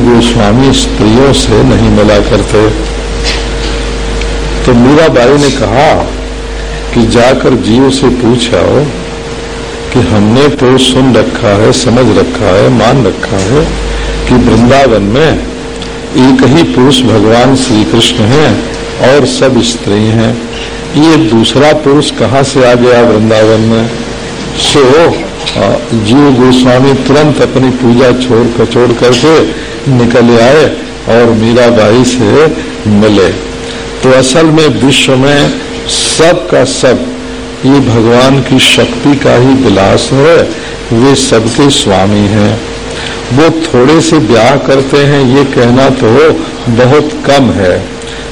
गोस्वामी स्त्रियों से नहीं मिला करते। तो मीराबाई ने कहा कि जाकर जीव से पूछाओ कि हमने तो सुन रखा है, समझ रखा है, मान रखा है कि वृंदावन में एक ही पुरुष भगवान श्री कृष्ण हैं और सब स्त्री हैं। ये दूसरा पुरुष कहाँ से आ गया वृंदावन में? सो जीव गोस्वामी तुरंत अपनी पूजा छोड़ कर, छोड़ करके निकल आए और मीराबाई से मिले। तो असल में विश्व में सब का सब, ये भगवान की शक्ति का ही विलास है, वे सबके स्वामी हैं। वो थोड़े से ब्याह करते हैं, ये कहना तो बहुत कम है।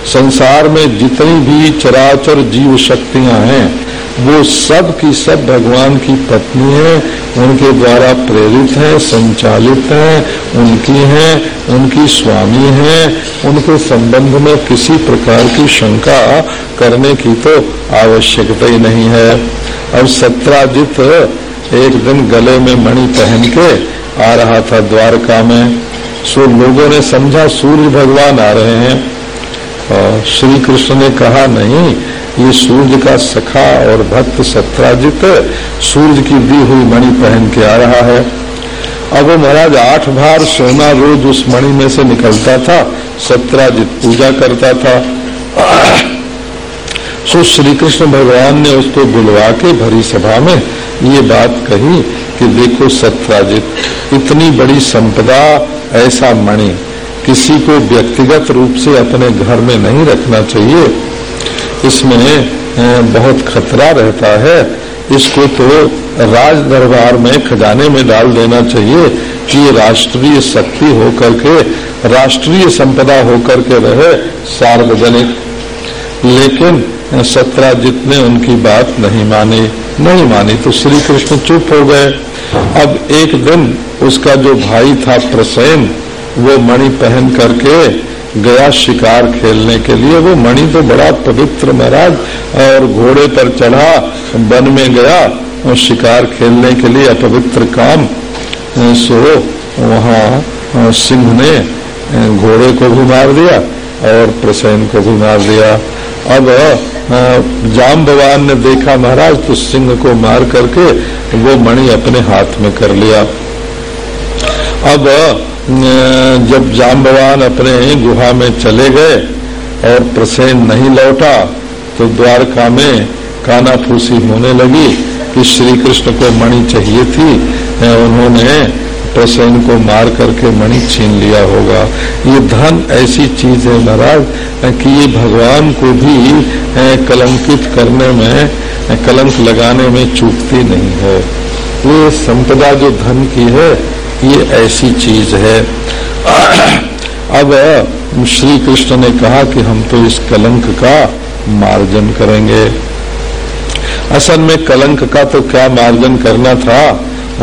संसार में जितनी भी चराचर जीव शक्तियाँ हैं वो सब की सब भगवान की पत्नी है, उनके द्वारा प्रेरित है, संचालित है, उनकी है, उनकी स्वामी है, उनके संबंध में किसी प्रकार की शंका करने की तो आवश्यकता ही नहीं है। अब सत्राजित एक दिन गले में मणि पहन के आ रहा था द्वारका में। सो लोगों ने समझा, सूर्य भगवान आ रहे हैं। श्री कृष्ण ने कहा, नहीं, ये सूर्य का सखा और भक्त सत्राजित सूर्य की दी हुई मणि पहन के आ रहा है। अब महाराज आठ बार सोना रोज उस मणि में से निकलता था, सत्राजित पूजा करता था। सो श्री कृष्ण भगवान ने उसको बुलवा के भरी सभा में ये बात कही कि देखो सत्राजित, इतनी बड़ी संपदा, ऐसा मणि किसी को व्यक्तिगत रूप से अपने घर में नहीं रखना चाहिए। इसमें बहुत खतरा रहता है। इसको तो राज दरबार में खजाने में डाल देना चाहिए कि ये राष्ट्रीय शक्ति होकर के, राष्ट्रीय संपदा होकर के रहे सार्वजनिक। लेकिन सत्राजित ने उनकी बात नहीं मानी नहीं मानी तो श्री कृष्ण चुप हो गए। अब एक दिन उसका जो भाई था प्रसेन वो मणि पहन करके गया शिकार खेलने के लिए। वो मणि तो बड़ा पवित्र महाराज, और घोड़े पर चढ़ा, वन में गया, और शिकार खेलने के लिए अपवित्र काम सो वहाँ सिंह ने घोड़े को भी मार दिया, और प्रसैन को भी मार दिया। अब जाम भगवान ने देखा महाराज तो सिंह को मार करके वो मणि अपने हाथ में कर लिया। अब जब जाम्बवान अपने गुहा में चले गए और प्रसेन नहीं लौटा तो द्वारका में काना फूसी होने लगी कि श्री कृष्ण को मणि चाहिए थी उन्होंने प्रसेन को मार करके मणि छीन लिया होगा। ये धन ऐसी चीज़ है महाराज, कि ये भगवान को भी कलंकित करने में कलंक लगाने में चूकती नहीं है। ये संपदा जो धन की है ये ऐसी चीज़ है। अब, श्री कृष्ण ने कहा कि हम तो इस कलंक का मार्जन करेंगे। असल में कलंक का तो क्या मार्जन करना था?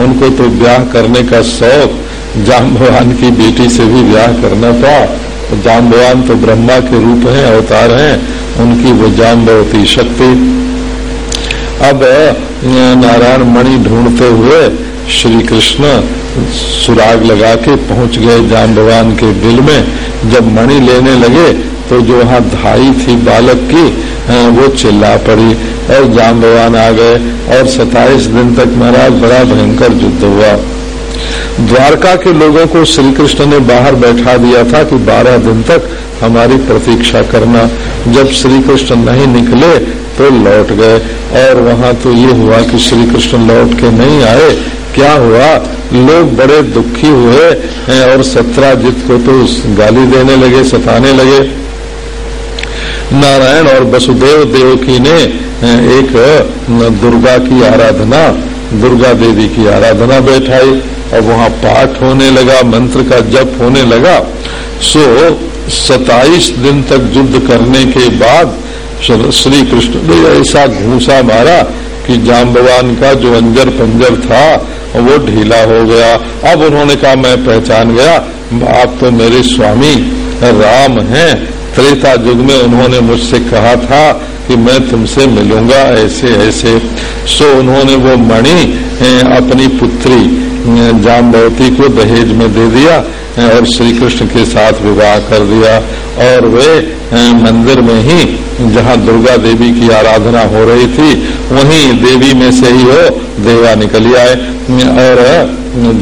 उनको तो ब्याह करने का शौक जाम भगवान की बेटी से भी ब्याह करना था। तो जाम भगवान तो ब्रह्मा के रूप हैं, अवतार हैं, उनकी वो जाम्बवती शक्ति। अब नारायण मणि ढूंढते हुए श्री कृष्ण सुराग लगा के पहुँच गए जाम भगवान के बिल में। जब मणि लेने लगे तो जो वहाँ धाई थी बालक की वो चिल्ला पड़ी और जाम भगवान आ गए और सताइस दिन तक महाराज बड़ा भयंकर युद्ध हुआ। द्वारका के लोगों को श्री कृष्ण ने बाहर बैठा दिया था कि बारह दिन तक हमारी प्रतीक्षा करना। जब श्री कृष्ण नहीं निकले तो लौट गए और वहाँ तो ये हुआ कि श्री कृष्ण लौट के नहीं आए। क्या हुआ? लोग बड़े दुखी हुए और सत्राजित को तो गाली देने लगे, सताने लगे। नारायण और वसुदेव देवकी ने एक दुर्गा की आराधना, दुर्गा देवी की आराधना बैठाई और वहाँ पाठ होने लगा, मंत्र का जप होने लगा। सो सताइस दिन तक युद्ध करने के बाद श्री कृष्ण ने ऐसा घूसा मारा कि जाम्बवान का जो अंजर पंजर था वो ढीला हो गया। अब उन्होंने कहा, मैं पहचान गया, आप तो मेरे स्वामी राम हैं। त्रेता युग में उन्होंने मुझसे कहा था कि मैं तुमसे मिलूँगा ऐसे ऐसे। सो उन्होंने वो मणि अपनी पुत्री जामवती को दहेज में दे दिया और श्री कृष्ण के साथ विवाह कर दिया। और वे मंदिर में ही जहाँ दुर्गा देवी की आराधना हो रही थी, वहीं देवी में से ही वो देवा निकली आए। और,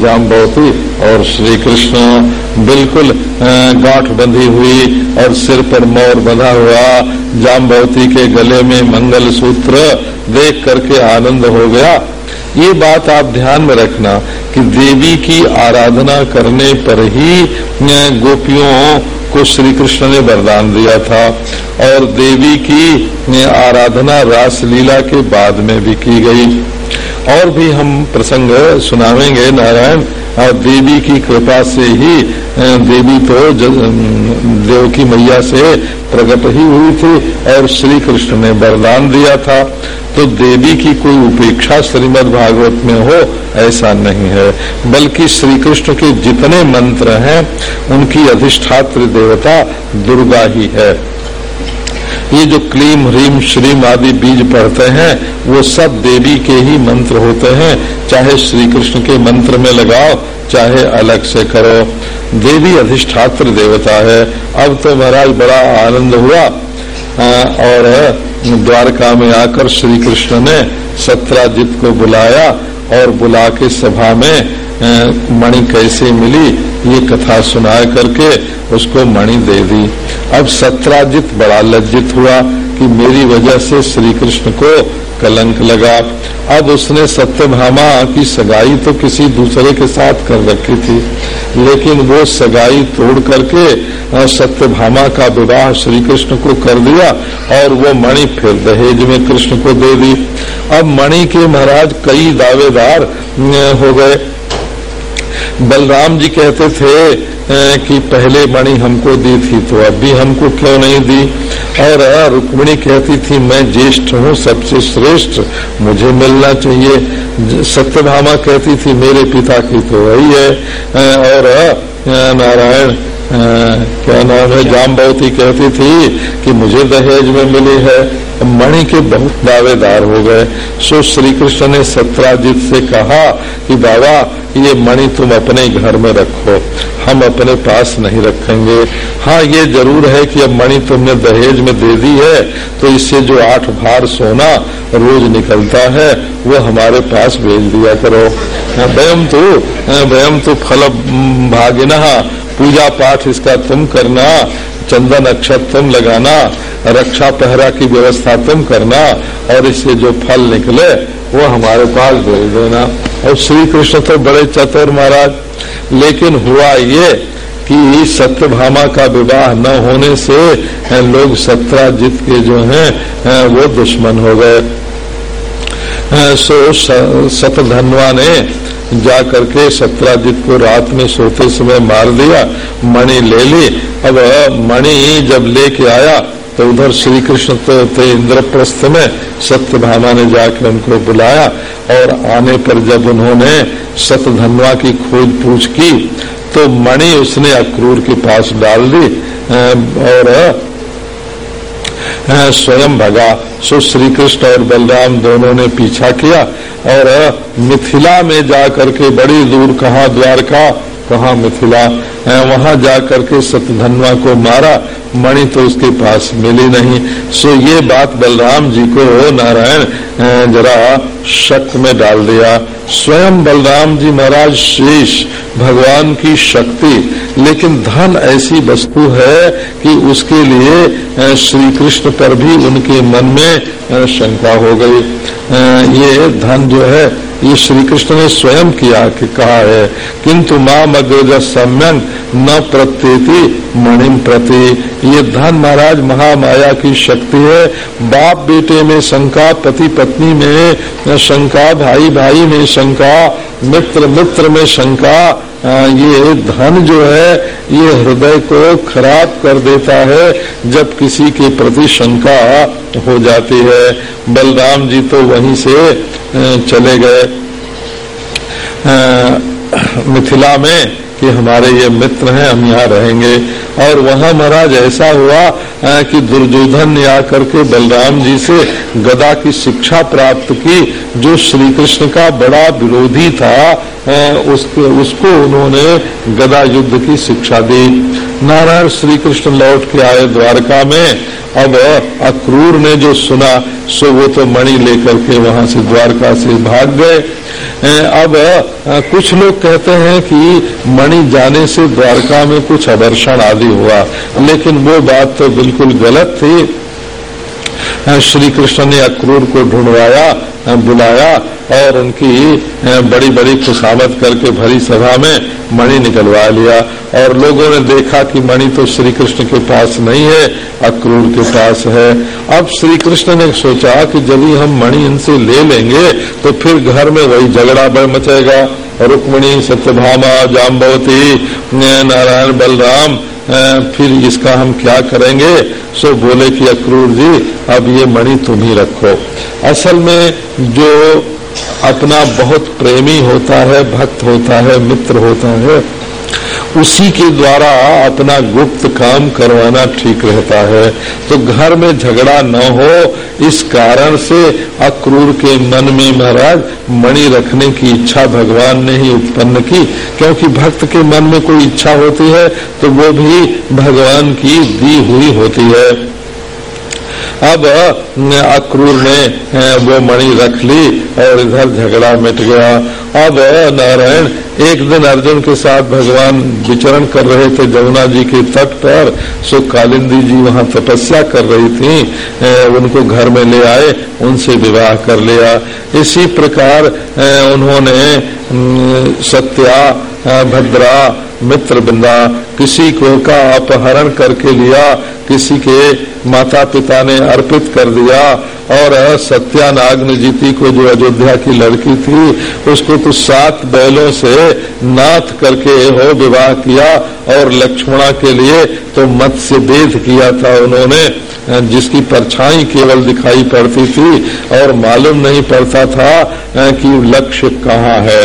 जाम्बवती और श्री कृष्ण बिल्कुल गांठ बंधी हुई और सिर पर मोर बंधा हुआ। जाम्बवती के गले में मंगल सूत्र देख करके आनंद हो गया। ये बात आप ध्यान में रखना कि देवी की आराधना करने पर ही गोपियों को श्री कृष्ण ने वरदान दिया था और देवी की आराधना रासलीला के बाद में भी की गई। और भी हम प्रसंग सुनावेंगे, नारायण। और देवी की कृपा से ही देवी तो देव की मैया से प्रकट ही हुई थी और श्री कृष्ण ने वरदान दिया था। तो देवी की कोई उपेक्षा श्रीमद भागवत में हो ऐसा नहीं है। बल्कि श्री कृष्ण के जितने मंत्र हैं उनकी अधिष्ठात्र देवता दुर्गा ही है। ये जो क्लीम ह्रीम श्रीम आदि बीज पढ़ते हैं वो सब देवी के ही मंत्र होते हैं। चाहे श्री कृष्ण के मंत्र में लगाओ चाहे अलग से करो। देवी अधिष्ठात्र देवता है। अब तो महाराज बड़ा आनंद हुआ आ, और द्वारका में आकर श्री कृष्ण ने सत्राजित को बुलाया और बुला के सभा में मणि कैसे मिली, ये कथा सुना करके उसको मणि दे दी। अब सत्राजित बड़ा लज्जित हुआ। कि मेरी वजह से श्री कृष्ण को कलंक लगा। अब उसने सत्यभामा की सगाई तो किसी दूसरे के साथ कर रखी थी, लेकिन वो सगाई तोड़ करके सत्यभामा का विवाह श्री कृष्ण को कर दिया और वो मणि फिर दहेज में कृष्ण को दे दी। अब मणि के महाराज कई दावेदार हो गए। बलराम जी कहते थे कि पहले मणि हमको दी थी तो अब भी हमको क्यों नहीं दी? और रुक्मिणी कहती थी मैं ज्येष्ठ हूँ सबसे श्रेष्ठ मुझे मिलना चाहिए। सत्यभामा कहती थी मेरे पिता की तो वही है। और नारायण क्या नाम है जामबवती कहती थी कि मुझे दहेज में मिली है। मणि के बहुत दावेदार हो गए। सो श्री कृष्ण ने सत्राजित से कहा कि, बाबा, ये मणि तुम अपने घर में रखो। हम अपने पास नहीं रखेंगे। हाँ ये ज़रूर है कि अब मणि तुमने दहेज में दे दी है तो इससे जो आठ भार सोना रोज निकलता है, वो हमारे पास भेज दिया करो। वयम तो वयम तो फल भागिना पूजा पाठ इसका तुम करना। चंदन अक्षत तुम लगाना, रक्षा पहरा की व्यवस्था तुम करना, और इससे जो फल निकले, वो हमारे पास भेज देना। और श्री कृष्ण तो बड़े चतुर महाराज। लेकिन हुआ ये कि सत्यभामा का विवाह न होने से लोग सत्राजित के जो हैं वो दुश्मन हो गए। सो, सतधनवा ने जा करके सत्राजित को रात में सोते समय मार दिया, मणि ले ली। अब मणि जब लेके आया तो उधर श्री कृष्ण तो थे इंद्रप्रस्थ में सत्य सत्यभामा ने जाकर उनको बुलाया और आने पर जब उन्होंने सतधनवा की खोज पूछ की तो मणि उसने अक्रूर के पास डाल दी और स्वयं भगा। सो श्री कृष्ण और बलराम दोनों ने पीछा किया और मिथिला में जा करके बड़ी दूर कहा द्वारका, कहा मिथिला। वहाँ जा करके सतधनवा को मारा। मणि तो उसके पास मिली नहीं। सो ये बात बलराम जी को नारायण जरा शक में डाल दिया। स्वयं बलराम जी महाराज शेष, भगवान की शक्ति। लेकिन धन ऐसी वस्तु है कि उसके लिए श्री कृष्ण पर भी उनके मन में शंका हो गई। ये धन जो है ये श्री कृष्ण ने स्वयं किया कि कहा है, किंतु माँ अग्रज सम्यंग न प्रत्येति मणिम प्रति। ये धन महाराज महामाया की शक्ति है। बाप बेटे में शंका, पति पत्नी में शंका, भाई भाई में शंका, मित्र मित्र में शंका ये धन जो है, ये हृदय को खराब कर देता है जब किसी के प्रति शंका हो जाती है। बलराम जी तो वहीं से चले गए। मिथिला में कि हमारे ये मित्र हैं, हम यहाँ रहेंगे। और वहाँ महाराज ऐसा हुआ कि दुर्योधन ने आकर के बलराम जी से गदा की शिक्षा प्राप्त की, जो श्री कृष्ण का बड़ा विरोधी था। उसके, उसको उन्होंने गदा युद्ध की शिक्षा दी। नारायण श्री कृष्ण लौट के आए द्वारका में। अब अक्रूर ने जो सुना, सो वो तो मणि लेकर के वहाँ से द्वारका से भाग गए। अब कुछ लोग कहते हैं कि मणि जाने से द्वारका में कुछ आवर्षण आदि हुआ, लेकिन वो बात तो बिल्कुल गलत थी। श्री कृष्ण ने अक्रूर को ढूंढवाया बुलाया और उनकी बड़ी बड़ी खुशामद करके भरी सभा में मणि निकलवा लिया। और लोगों ने देखा कि मणि तो श्री कृष्ण के पास नहीं है, अक्रूर के पास है। अब श्री कृष्ण ने सोचा कि जब ही हम मणि इनसे ले लेंगे तो फिर घर में वही झगड़ा बढ़ मचेगा। रुक्मणी सत्यभामा जाम्बवती नारायण बलराम फिर इसका हम क्या करेंगे? सो बोले कि अक्रूर जी, अब ये मणि तुम ही रखो। असल में जो अपना बहुत प्रेमी होता है, भक्त होता है, मित्र होता है उसी के द्वारा अपना गुप्त काम करवाना ठीक रहता है। तो घर में झगड़ा न हो, इस कारण से अक्रूर के मन में महाराज मणि रखने की इच्छा भगवान ने ही उत्पन्न की, क्योंकि भक्त के मन में कोई इच्छा होती है तो वो भी भगवान की दी हुई होती है। अब अक्रूर ने वो मणि रख ली और इधर झगड़ा मिट गया। अब नारायण, एक दिन अर्जुन के साथ भगवान विचरण कर रहे थे जमुना जी के तट पर। सुख कालिंदी जी वहाँ तपस्या कर रही थी। उनको घर में ले आए, उनसे विवाह कर लिया। इसी प्रकार उन्होंने सत्या भद्रा मित्र बिंदा, किसी को का अपहरण करके लिया, किसी के माता पिता ने अर्पित कर दिया, और सत्यानाग्न जीती को जो अयोध्या की लड़की थी, उसको तो सात बैलों से नाथ करके हो विवाह किया, और लक्ष्मणा के लिए तो मत्स्य वेद किया था उन्होंने। जिसकी परछाई केवल दिखाई पड़ती थी और मालूम नहीं पड़ता था कि लक्ष्य कहाँ है।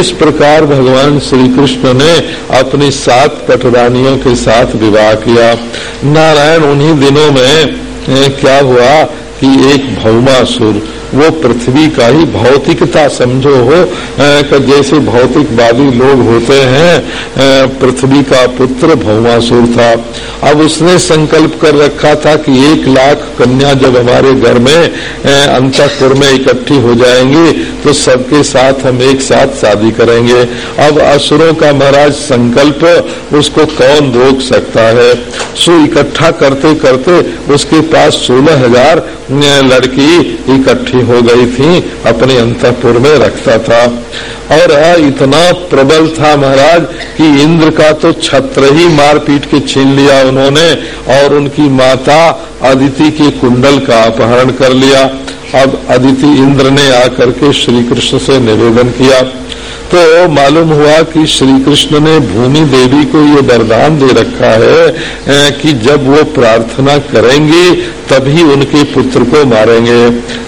इस प्रकार भगवान श्री कृष्ण ने अपनी सात पटरानियों के साथ विवाह किया। नारायण उन्हीं दिनों में क्या हुआ कि एक भौमासुर वो पृथ्वी का ही भौतिकता समझो हो कि जैसे भौतिकवादी लोग होते हैं पृथ्वी का पुत्र भौमासुर था। अब उसने संकल्प कर रखा था कि एक लाख कन्या जब हमारे घर में अंतपुर में इकट्ठी हो जाएँगी तो सबके साथ हम एक साथ शादी करेंगे। अब असुरों का महाराज संकल्प, उसको कौन रोक सकता है? सो इकट्ठा करते करते उसके पास सोलह हज़ार लड़की इकट्ठी हो गई थी, अपने अंतपुर में रखता था। और इतना प्रबल था महाराज कि इंद्र का तो छत्र ही मार पीट के छीन लिया उन्होंने, और उनकी माता अदिति के कुंडल का अपहरण कर लिया। अब अदिति इंद्र ने आकर के श्री कृष्ण से निवेदन किया तो मालूम हुआ कि श्री कृष्ण ने भूमि देवी को ये वरदान दे रखा है कि जब वो प्रार्थना करेंगे, तभी उनके पुत्र को मारेंगे।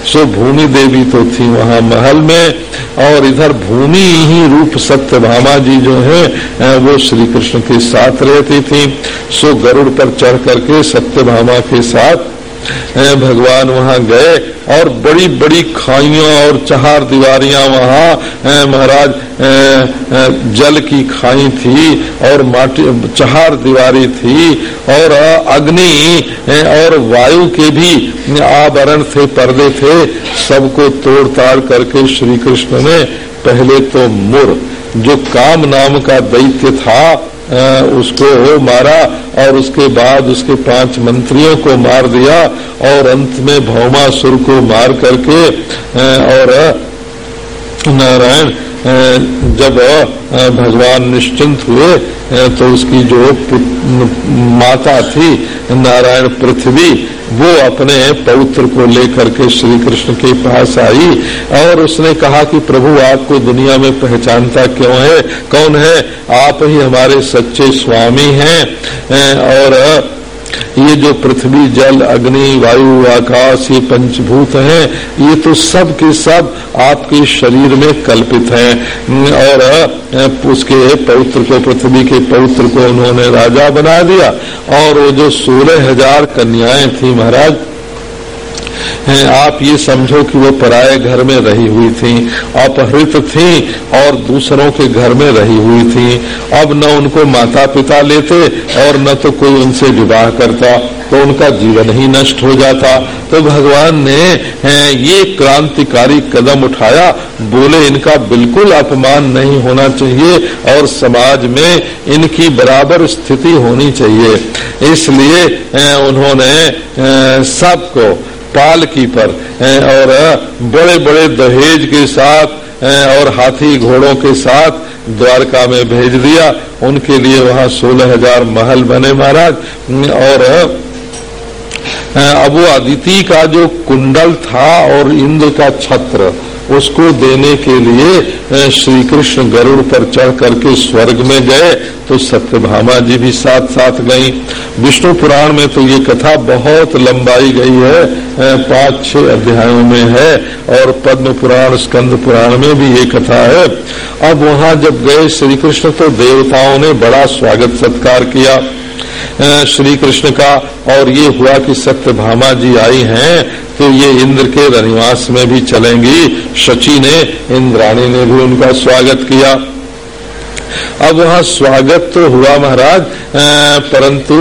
सो भूमि देवी तो थी वहाँ महल में, और इधर भूमि ही रूप सत्य भामा जी जो है वो श्री कृष्ण के साथ रहती थी। सो गरुड़ पर चढ़ करके सत्य भामा के साथ भगवान वहाँ गए और बड़ी बड़ी खाइया और चहार दीवारियाँ वहाँ महाराज जल की खाई थी और माटी, चहार दीवारी थी और अग्नि और वायु के भी आवरण थे पर्दे थे। सबको तोड़ ताड़ करके श्री कृष्ण ने पहले तो मुर, जो काम नाम का दैत्य था उसको मारा और उसके बाद उसके पाँच मंत्रियों को मार दिया और अंत में भौमासुर को मार करके और नारायण जब भगवान निश्चिंत हुए तो उसकी जो माता थी, नारायण पृथ्वी वो अपने पवित्र को लेकर के श्री कृष्ण के पास आई और उसने कहा कि प्रभु, आपको दुनिया में पहचानता क्यों है? कौन है? आप ही हमारे सच्चे स्वामी हैं। और ये जो पृथ्वी, जल, अग्नि, वायु, आकाश, ये पंचभूत हैं, ये तो सब के सब आपके शरीर में कल्पित हैं। और उसके पवित्र को, पृथ्वी के पवित्र को उन्होंने राजा बना दिया। और वो जो सोलह हज़ार कन्याएँ थी महाराज आप ये समझो कि वो पराये घर में रही हुई थी, अपहृत थी और दूसरों के घर में रही हुई थी। अब न उनको माता पिता लेते और न तो कोई उनसे विवाह करता तो उनका जीवन ही नष्ट हो जाता। तो भगवान ने ये क्रांतिकारी कदम उठाया। बोले, इनका बिल्कुल अपमान नहीं होना चाहिए और समाज में इनकी बराबर स्थिति होनी चाहिए। इसलिए उन्होंने सबको पालकी पर और बड़े बड़े दहेज के साथ और हाथी घोड़ों के साथ द्वारका में भेज दिया। उनके लिए वहाँ सोलह हज़ार महल बने महाराज। और अब वो अदिति का जो कुंडल था और इंद्र का छत्र उसको देने के लिए श्री कृष्ण गरुड़ पर चढ़ करके स्वर्ग में गए तो सत्यभामा जी भी साथ साथ गई। विष्णु पुराण में तो ये कथा बहुत लंबाई गई है पाँच छह अध्यायों में है, और पद्म पुराण, स्कंद पुराण में भी ये कथा है। अब वहाँ जब गए श्री कृष्ण तो देवताओं ने बड़ा स्वागत सत्कार किया। श्री कृष्ण का, और ये हुआ कि सत्यभामा जी आई हैं तो ये इंद्र के रनिवास में भी चलेंगी। शची ने, इंद्राणी ने भी उनका स्वागत किया। अब वहाँ स्वागत तो हुआ महाराज परंतु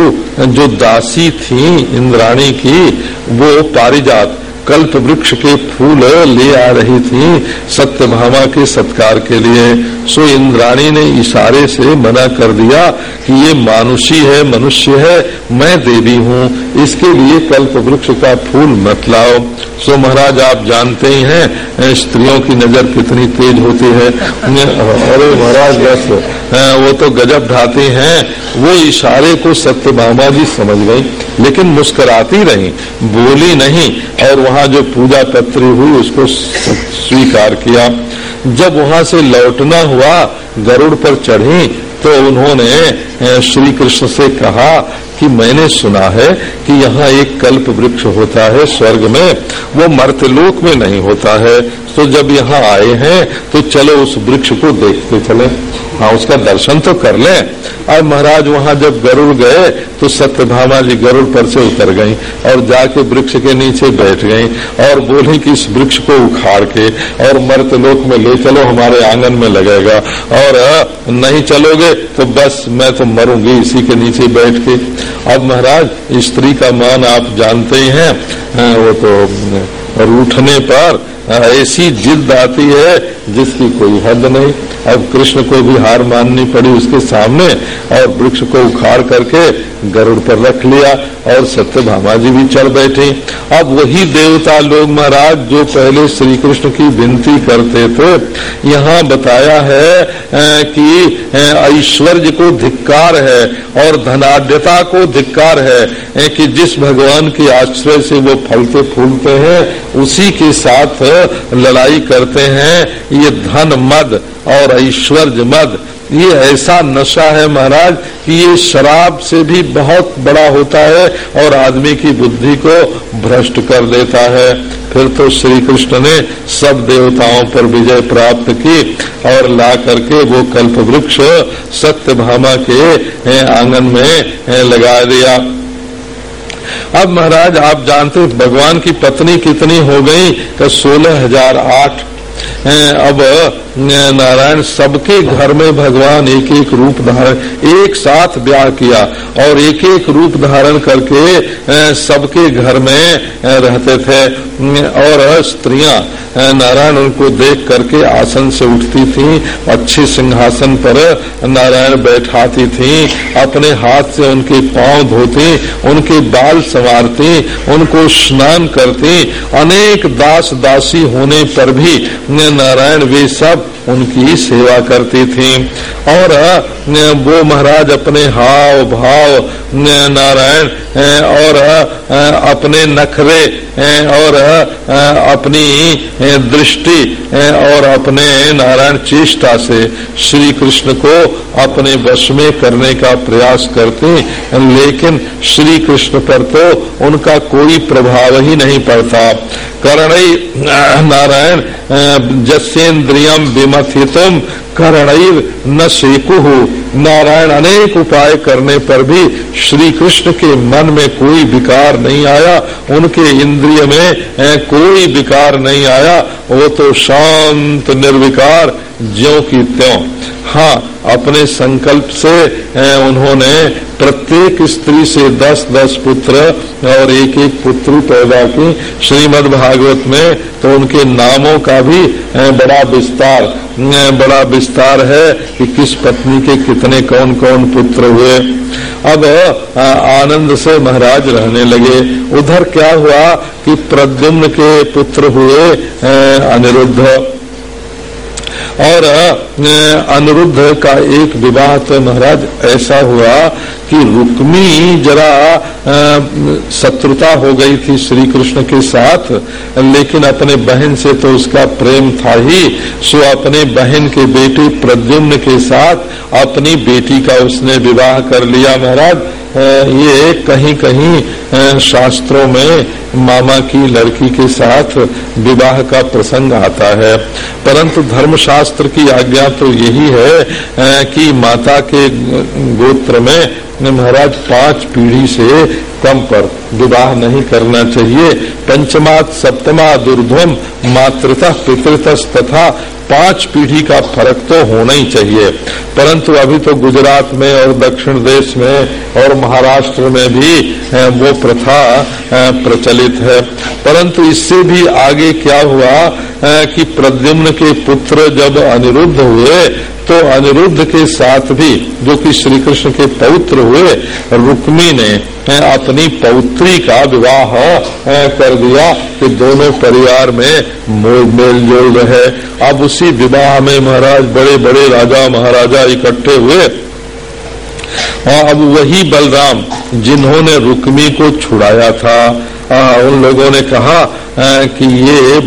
जो दासी थी इंद्राणी की, वो पारिजात कल्प वृक्ष के फूल ले आ रही थी सत्यभामा के सत्कार के लिए। सो इंद्राणी ने इशारे से मना कर दिया कि ये मानुषी है मनुष्य है मैं देवी हूँ। इसके लिए कल्प वृक्ष का फूल मत लाओ। सो महाराज आप जानते ही हैं स्त्रियों की नज़र कितनी तेज होती है। अरे महाराज बस। वो तो गजब ढाते हैं। वो इशारे को सत्यभामा जी समझ गई लेकिन मुस्कुराती रही बोली नहीं और वहाँ जो पूजा पत्री हुई, उसको स्वीकार किया। जब वहाँ से लौटना हुआ, गरुड़ पर चढ़ी तो उन्होंने श्री कृष्ण से कहा कि मैंने सुना है कि यहाँ एक कल्प वृक्ष होता है स्वर्ग में, वो मर्तलोक में नहीं होता है। तो जब यहाँ आए हैं तो चलो उस वृक्ष को देखते चले। हाँ उसका दर्शन तो कर लें। और महाराज, वहाँ जब गरुड़ गए तो सत्यभामा जी गरुड़ पर से उतर गई और जाके वृक्ष के नीचे बैठ गई और बोली कि इस वृक्ष को उखाड़ के और मर्तलोक में ले चलो, हमारे आँगन में लगेगा। और नहीं चलोगे तो बस मैं तो मरूँगी इसी के नीचे बैठ के। अब महाराज, स्त्री का मान आप जानते ही हैं वो तो रूठने पर ऐसी जिद आती है जिसकी कोई हद नहीं। अब कृष्ण को भी हार माननी पड़ी उसके सामने और वृक्ष को उखाड़ करके गरुड़ पर रख लिया और सत्य सत्यभामा जी भी चढ़ बैठे। अब वही देवता लोग महाराज, जो पहले श्री कृष्ण की विनती करते थे, यहाँ बताया है कि ऐश्वर्य को धिक्कार है और धनाढ़ता को धिक्कार है कि जिस भगवान के आश्रय से वो फलते फूलते हैं, उसी के साथ लड़ाई करते हैं। ये धन मद और ऐश्वर्य मद ये ऐसा नशा है महाराज कि ये शराब से भी बहुत बड़ा होता है और आदमी की बुद्धि को भ्रष्ट कर देता है। फिर तो श्री कृष्ण ने सब देवताओं पर विजय प्राप्त की और ला करके वो कल्प वृक्ष सत्य भामा के आँगन में लगा दिया। अब महाराज, आप जानते भगवान की पत्नी कितनी हो गई? का सोलह हज़ार आठ। अब नारायण, सबके घर में भगवान एक एक रूप धारण, एक साथ ब्याह किया और एक एक रूप धारण करके सबके घर में रहते थे। और स्त्रियाँ नारायण उनको देख करके आसन से उठती थी, अच्छे सिंहासन पर नारायण बैठाती थी, अपने हाथ से उनके पाँव धोती, उनके बाल संवारती, उनको स्नान करती। अनेक दास दासी होने पर भी नारायण, वे सब उनकी सेवा करती थी। और वो महाराज अपने हाव भाव नारायण और अपने नखरे और अपनी दृष्टि और अपने नारायण चेष्टा से श्री कृष्ण को अपने वश में करने का प्रयास करते लेकिन श्री कृष्ण पर तो उनका कोई प्रभाव ही नहीं पड़ता। करण, नारायण जस्ेन्द्रियम विमथितुम करणईर न सेकु नारायण अनेक उपाय करने पर भी श्री कृष्ण के मन में कोई विकार नहीं आया। उनके इंद्रिय में कोई विकार नहीं आया। वो तो शांत निर्विकार ज्यो की त्यों। हाँ अपने संकल्प से उन्होंने प्रत्येक स्त्री से दस दस पुत्र और एक एक पुत्री पैदा की। श्रीमद् भागवत में तो उनके नामों का भी बड़ा विस्तार बड़ा विस्तार है कि किस पत्नी के कितने कौन कौन पुत्र हुए। अब आनंद से महाराज रहने लगे। उधर क्या हुआ कि प्रद्युम्न के पुत्र हुए अनिरुद्ध। और अनिरुद्ध का एक विवाह तो महाराज, ऐसा हुआ कि रुक्मी जरा शत्रुता हो गई थी श्री कृष्ण के साथ, लेकिन अपने बहन से तो उसका प्रेम था ही, सो अपने बहन के बेटे प्रद्युम्न के साथ अपनी बेटी का उसने विवाह कर लिया, महाराज। ये कहीं कहीं शास्त्रों में मामा की लड़की के साथ विवाह का प्रसंग आता है। परंतु धर्मशास्त्र की आज्ञा तो यही है कि माता के गोत्र में महाराज पाँच पीढ़ी से कम पर विवाह नहीं करना चाहिए। पंचमात सप्तमा दुर्धम मातृता, पितृत तथा पाँच पीढ़ी का फ़र्क तो होना ही चाहिए। परंतु अभी तो गुजरात में और दक्षिण देश में और महाराष्ट्र में भी वो प्रथा प्रचलित है। परंतु इससे भी आगे क्या हुआ कि प्रद्युम्न के पुत्र जब अनिरुद्ध हुए तो अनिरुद्ध के साथ भी, जो कि श्री कृष्ण के पौत्र हुए, रुक्मी ने अपनी पौत्री का विवाह कर दिया कि दोनों परिवार में मेल जोल रहे। अब उसी विवाह में महाराज बड़े बड़े राजा, महाराजा इकट्ठे हुए और अब वही बलराम जिन्होंने रुक्मी को छुड़ाया था। आ, उन लोगों ने कहा आ, कि ये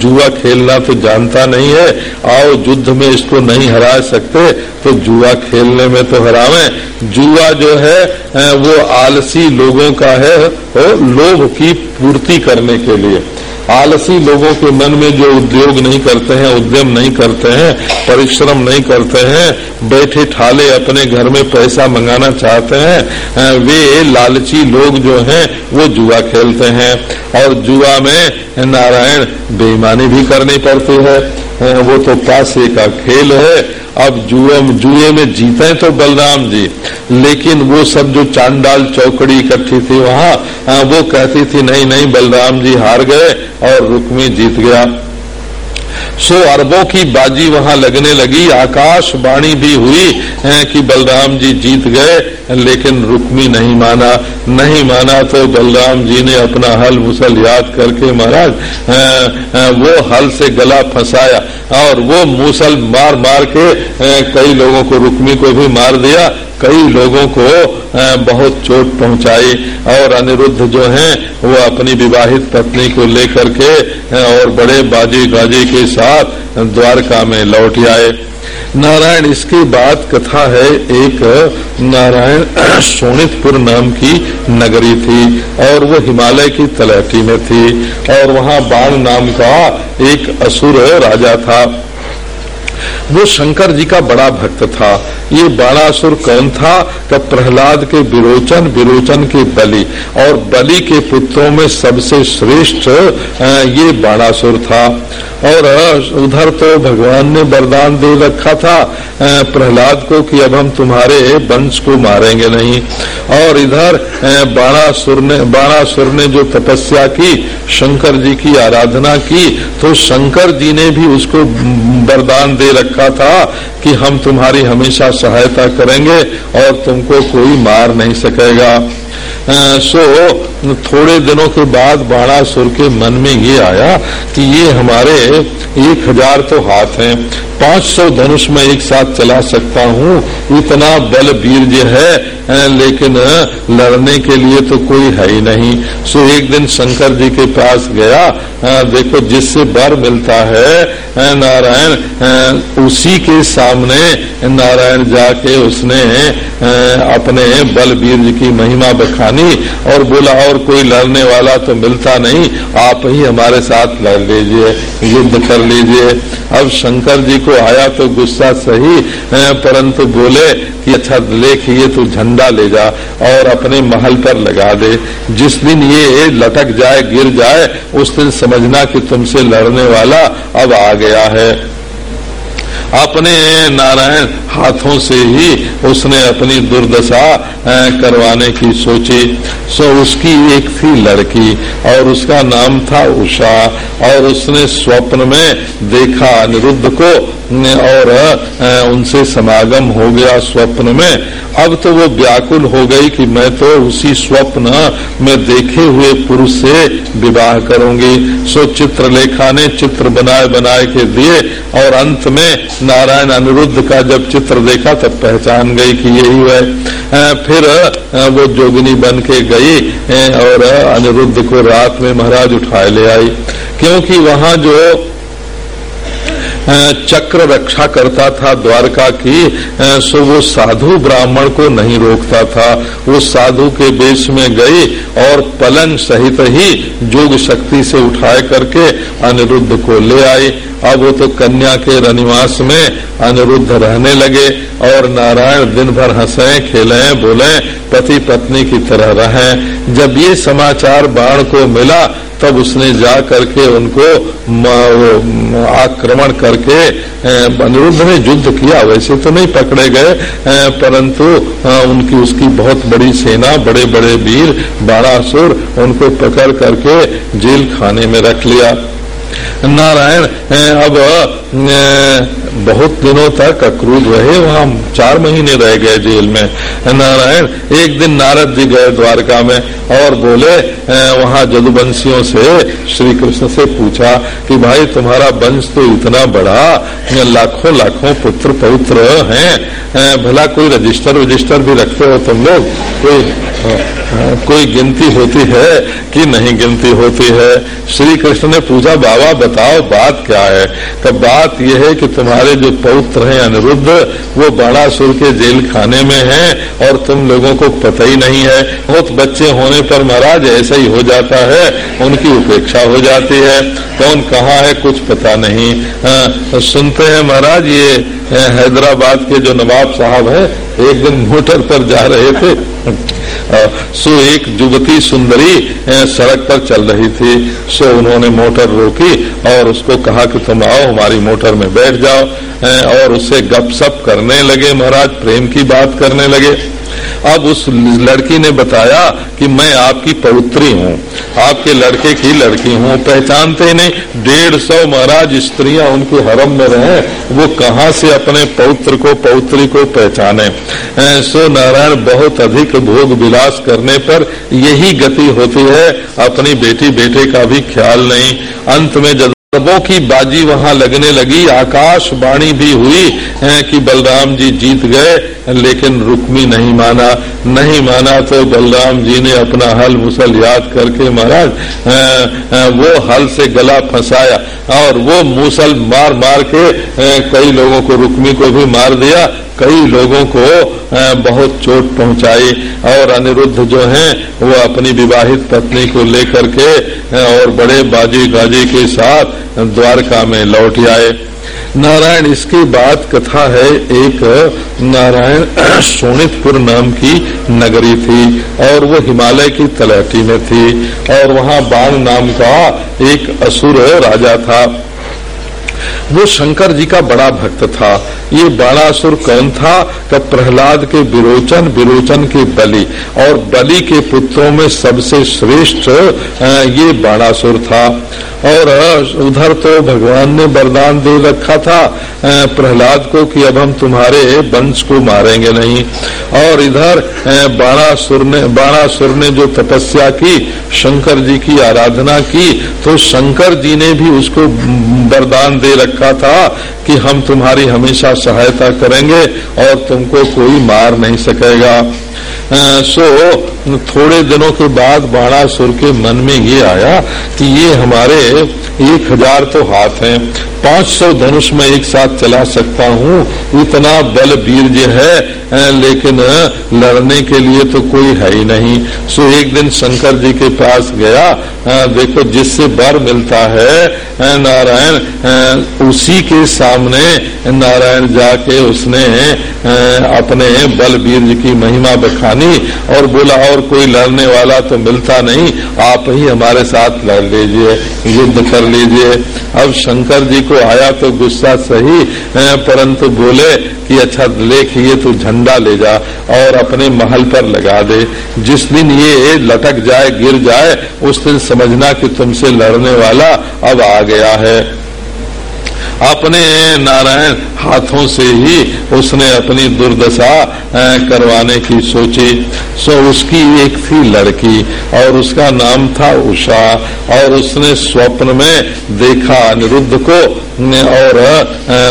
जुआ खेलना तो जानता नहीं है। आओ युद्ध में इसको नहीं हरा सकते तो जुआ खेलने में तो हरावे। जुआ जो है आ, वो आलसी लोगों का है वो लोभ की पूर्ति करने के लिए। आलसी लोगों के मन में जो उद्योग नहीं करते हैं, उद्यम नहीं करते हैं, परिश्रम नहीं करते हैं, बैठे ठाले अपने घर में पैसा मंगाना चाहते हैं वे लालची लोग जो हैं, वो जुआ खेलते हैं। और जुआ में नारायण बेईमानी भी करनी पड़ती है। वो तो पासे का खेल है अब जुए जुए में जीते तो बलराम जी, लेकिन वो सब जो चांडाल चौकड़ी इकट्ठी थी वहाँ वो कहती थी, नहीं नहीं, बलराम जी हार गए और रुक्मी जीत गया। सो अरबों की बाजी वहाँ लगने लगी। आकाशवाणी भी हुई, है कि बलराम जी जीत गए, लेकिन रुक्मी नहीं माना। नहीं माना तो बलराम जी ने अपना हल मुसल याद करके महाराज वो हल से गला फंसाया और वो मुसल मार मार के कई लोगों को रुक्मी को भी मार दिया। कई लोगों को बहुत चोट पहुंचाई और अनिरुद्ध जो हैं, वो अपनी विवाहित पत्नी को लेकर के और बड़े बाजी गाजी के साथ द्वारका में लौट आए। नारायण, इसके बाद कथा है एक, नारायण सोनितपुर नाम की नगरी थी और वो हिमालय की तलहटी में थी और वहाँ बाण नाम का एक असुर राजा था। वो शंकर जी का बड़ा भक्त था। ये बाणासुर कौन था? कि प्रहलाद के विरोचन विरोचन के बलि। और बलि के पुत्रों में सबसे श्रेष्ठ ये बाणासुर था। और उधर तो भगवान ने वरदान दे रखा था प्रहलाद को कि अब हम तुम्हारे वंश को मारेंगे नहीं। और इधर बाणासुर ने बाणासुर ने जो तपस्या की, शंकर जी की आराधना की तो शंकर जी ने भी उसको वरदान दे रखा था कि हम तुम्हारी हमेशा सहायता करेंगे और तुमको कोई मार नहीं सकेगा। सो, थोड़े दिनों के बाद बाणासुर के मन में ये आया कि ये हमारे एक हज़ार तो हाथ हैं। पाँच सौ धनुष में एक साथ चला सकता हूँ। इतना बल वीर है लेकिन लड़ने के लिए तो कोई है ही नहीं। सो, एक दिन शंकर जी के पास गया। देखो, जिससे बर मिलता है नारायण उसी के सामने नारायण जाके उसने अपने बलबीर जी की महिमा बखानी और बोला, और कोई लड़ने वाला तो मिलता नहीं, आप ही हमारे साथ लड़ लीजिए, युद्ध कर लीजिए। अब शंकर जी को आया तो गुस्सा सही परंतु बोले कि अच्छा लेख ये तू झंडा ले जा और अपने महल पर लगा दे। जिस दिन ये लटक जाए, गिर जाए, उस दिन समझना कि तुमसे लड़ने वाला अब आ गया है। अपने नारायण हाथों से ही उसने अपनी दुर्दशा करवाने की सोची। सो उसकी एक थी लड़की और उसका नाम था उषा और उसने स्वप्न में देखा अनिरुद्ध को और उनसे समागम हो गया स्वप्न में। अब तो वो व्याकुल हो गई कि मैं तो उसी स्वप्न में देखे हुए पुरुष से विवाह करूँगी। सो चित्रलेखा ने चित्र बनाए बनाए के दिए और अंत में नारायण अनिरुद्ध का जब चित्र देखा तब पहचान गई कि यही है फिर वो जोगिनी बन के गई और अनिरुद्ध को रात में महाराज उठाए ले आई। क्योंकि वहाँ जो चक्र रक्षा करता था द्वारका की सो वो साधु ब्राह्मण को नहीं रोकता था। वो साधु के बेश में गई और पलंग सहित ही जोग शक्ति से उठाए करके अनिरुद्ध को ले आई। अब वो तो कन्या के रनिवास में अनिरुद्ध रहने लगे और नारायण दिन भर हंसे, खेले, बोले पति पत्नी की तरह रहे। जब ये समाचार बाण को मिला तब उसने जा करके उनको आक्रमण करके अनिरुद्ध ने युद्ध किया। वैसे तो नहीं पकड़े गए परंतु उनकी उसकी बहुत बड़ी सेना बड़े बड़े वीर बारासुर उनको पकड़ करके जेल खाने में रख लिया। नारायण अब बहुत दिनों तक अक्रूर रहे, वहाँ चार महीने रह गए जेल में। नारायण, एक दिन नारद जी गए द्वारका में और बोले वहाँ जदुवंशियों से श्री कृष्ण से पूछा कि भाई, तुम्हारा वंश तो इतना बड़ा, लाखों लाखों पुत्र पवित्र हैं भला कोई रजिस्टर रजिस्टर भी रखते हो तुम लोग? कोई कोई गिनती होती है कि नहीं गिनती होती है? श्री कृष्ण ने पूछा, बाबा बताओ बात क्या है? तो बात यह है कि तुम्हारे जो पौत्र हैं अनिरुद्ध वो बाणासुर के जेल खाने में हैं और तुम लोगों को पता ही नहीं है। बहुत बच्चे होने पर महाराज ऐसा ही हो जाता है उनकी उपेक्षा हो जाती है। कौन कहाँ है कुछ पता नहीं। आ, सुनते हैं महाराज ये हैदराबाद के जो नवाब साहब है एक दिन मोटर पर जा रहे थे। सो एक युवती सुंदरी सड़क पर चल रही थी। सो उन्होंने मोटर रोकी और उसको कहा कि तुम आओ, हमारी मोटर में बैठ जाओ। और उससे गपशप करने लगे महाराज, प्रेम की बात करने लगे। अब उस लड़की ने बताया कि मैं आपकी पवित्री हूँ। आपके लड़के की लड़की हूँ। पहचानते नहीं, डेढ़ सौ महाराज स्त्रियाँ उनके हरम में रहे। वो कहाँ से अपने पौत्र को, पौत्री को पहचाने? सो नारायण बहुत अधिक भोग विलास करने पर यही गति होती है। अपनी बेटी बेटे का भी ख्याल नहीं। अंत में जब सबों की बाजी वहाँ लगने लगी आकाशवाणी भी हुई है कि बलराम जी जीत गए, लेकिन रुक्मी नहीं माना नहीं माना तो बलराम जी ने अपना हल मुसल याद करके महाराज वो हल से गला फंसाया और वो मुसल मार मार के कई लोगों को रुक्मी को भी मार दिया। कई लोगों को बहुत चोट पहुंचाई और अनिरुद्ध जो हैं, वो अपनी विवाहित पत्नी को लेकर के और बड़े बाजी गाजी के साथ द्वारका में लौट आए। नारायण, इसके बाद कथा है एक, नारायण सोनितपुर नाम की नगरी थी और वो हिमालय की तलहटी में थी और वहाँ बाण नाम का एक असुर राजा था। वो शंकर जी का बड़ा भक्त था। ये बाणासुर कौन था? का प्रहलाद के विरोचन विरोचन के बलि। और बलि के पुत्रों में सबसे श्रेष्ठ ये बाणासुर था। और उधर तो भगवान ने वरदान दे रखा था प्रहलाद को कि अब हम तुम्हारे वंश को मारेंगे नहीं। और इधर बाणासुर ने बाणासुर ने जो तपस्या की, शंकर जी की आराधना की तो शंकर जी ने भी उसको वरदान दे रखा था कि हम तुम्हारी हमेशा सहायता करेंगे और तुमको कोई मार नहीं सकेगा। सो, थोड़े दिनों के बाद बाणासुर के मन में ये आया कि ये हमारे एक हज़ार तो हाथ हैं। पाँच सौ धनुष में एक साथ चला सकता हूँ। इतना बल वीर है लेकिन लड़ने के लिए तो कोई है ही नहीं। सो, एक दिन शंकर जी के पास गया। देखो, जिससे बर मिलता है नारायण उसी के सामने नारायण जाके उसने अपने बलबीर की महिमा बखानी और बोला, और कोई लड़ने वाला तो मिलता नहीं, आप ही हमारे साथ लड़ लीजिए, युद्ध कर लीजिए। अब शंकर जी को आया तो गुस्सा सही परंतु बोले कि अच्छा लेखिए तो झंडा ले जा और अपने महल पर लगा दे। जिस दिन ये लटक जाए, गिर जाए, उस दिन समझना कि तुमसे लड़ने वाला अब आ गया है। अपने नारायण हाथों से ही उसने अपनी दुर्दशा करवाने की सोची। सो उसकी एक थी लड़की और उसका नाम था उषा और उसने स्वप्न में देखा अनिरुद्ध को और